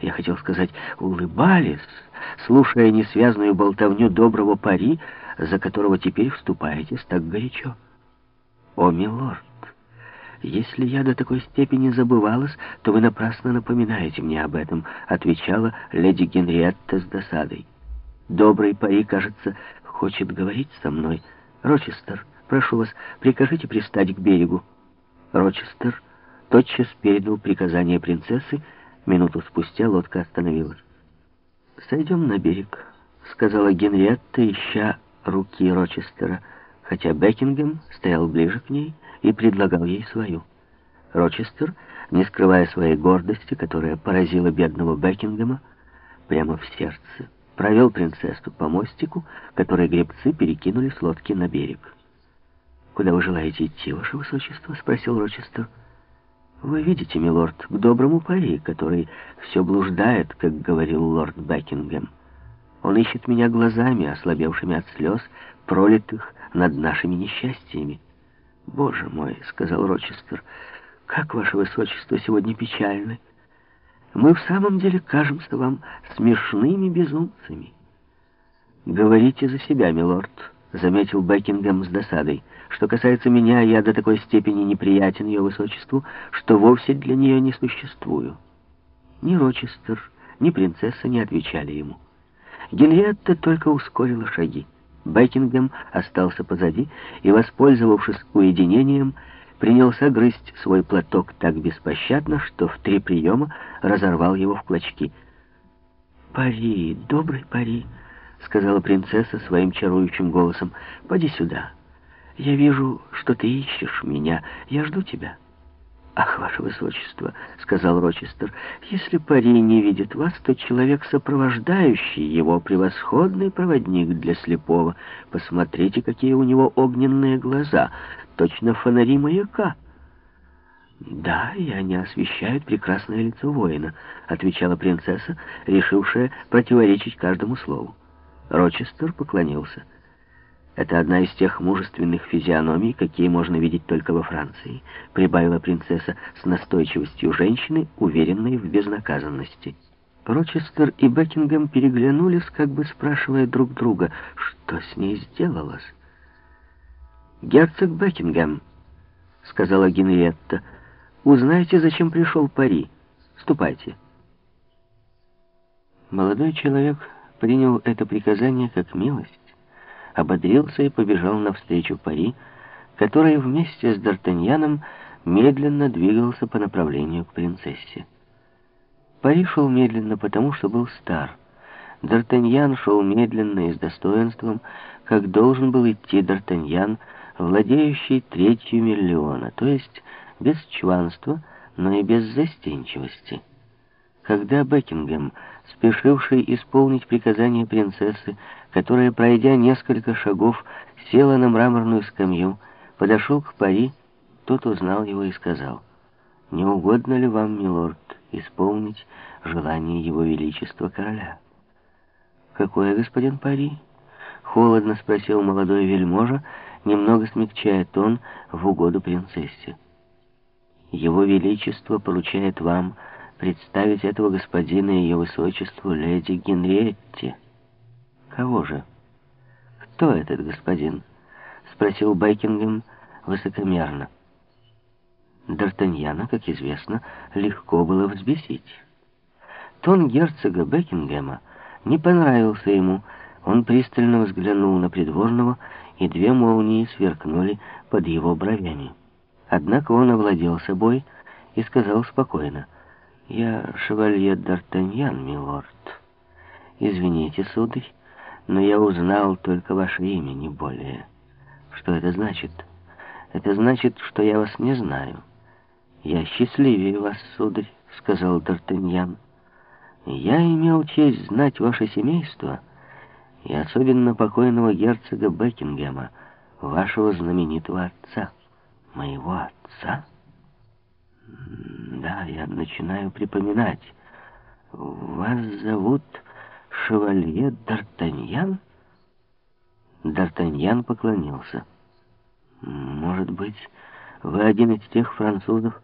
я хотел сказать, улыбались, слушая несвязную болтовню доброго пари, за которого теперь вступаетесь так горячо. О, милорд, если я до такой степени забывалась, то вы напрасно напоминаете мне об этом, отвечала леди Генриетта с досадой. Добрый пари, кажется, хочет говорить со мной. Рочестер, прошу вас, прикажите пристать к берегу. Рочестер тотчас передал приказание принцессы, минуту спустя лодка остановилась. «Сойдем на берег», — сказала Генриетта, ища руки Рочестера, хотя Бекингем стоял ближе к ней и предлагал ей свою. Рочестер, не скрывая своей гордости, которая поразила бедного Бекингема прямо в сердце, провел принцессу по мостику, который гребцы перекинули с лодки на берег. «Куда вы желаете идти, ваше высочество?» — спросил Рочестер. «Вы видите, милорд, к доброму пари, который все блуждает, как говорил лорд Бекингем. Он ищет меня глазами, ослабевшими от слез, пролитых над нашими несчастьями». «Боже мой!» — сказал Рочестер. «Как ваше высочество сегодня печальны! Мы в самом деле кажемся вам смешными безумцами». «Говорите за себя, милорд», — заметил Бекингем с досадой. «Что касается меня, я до такой степени неприятен ее высочеству, что вовсе для нее не существую». Ни Рочестер, ни принцесса не отвечали ему. Генриетта только ускорила шаги. Бекингем остался позади и, воспользовавшись уединением, принялся грызть свой платок так беспощадно, что в три приема разорвал его в клочки. «Пари, добрый пари», — сказала принцесса своим чарующим голосом, — «поди сюда. Я вижу, что ты ищешь меня. Я жду тебя». «Ах, ваше высочество», — сказал Рочестер, — «если пари не видит вас, то человек, сопровождающий его, превосходный проводник для слепого. Посмотрите, какие у него огненные глаза, точно фонари маяка». «Да, и они освещают прекрасное лицо воина», — отвечала принцесса, решившая противоречить каждому слову. Рочестер поклонился. «Это одна из тех мужественных физиономий, какие можно видеть только во Франции», прибавила принцесса с настойчивостью женщины, уверенной в безнаказанности. Рочестер и Бекингем переглянулись, как бы спрашивая друг друга, что с ней сделалось. «Герцог Бекингем», — сказала Генриетта, — «узнайте, зачем пришел Пари. Ступайте». Молодой человек принял это приказание как милость, ободрился и побежал навстречу Пари, который вместе с Д'Артаньяном медленно двигался по направлению к принцессе. Пари шел медленно, потому что был стар. Д'Артаньян шел медленно и с достоинством, как должен был идти Д'Артаньян, владеющий третью миллиона, то есть без чванства, но и без застенчивости. Когда Бекингем, спешивший исполнить приказание принцессы, которая, пройдя несколько шагов, села на мраморную скамью, подошел к Пари, тот узнал его и сказал, «Не угодно ли вам, милорд, исполнить желание его величества короля?» «Какое, господин Пари?» — холодно спросил молодой вельможа, немного смягчая тон в угоду принцессе. «Его величество поручает вам представить этого господина ее высочеству леди Генриетте. Кого же? Кто этот господин? Спросил Байкингем высокомерно. Д'Артаньяна, как известно, легко было взбесить. Тон герцога Бекингема не понравился ему. Он пристально взглянул на придворного, и две молнии сверкнули под его бровями. Однако он овладел собой и сказал спокойно — «Я шевалье Д'Артаньян, милорд. Извините, сударь, но я узнал только ваше имя, не более. Что это значит? Это значит, что я вас не знаю. Я счастливее вас, сударь, сказал Д'Артаньян. Я имел честь знать ваше семейство, и особенно покойного герцога Бекингема, вашего знаменитого отца. Моего отца? Да, я начинаю припоминать. Вас зовут Шевалье Д'Артаньян? Д'Артаньян поклонился. Может быть, вы один из тех французов,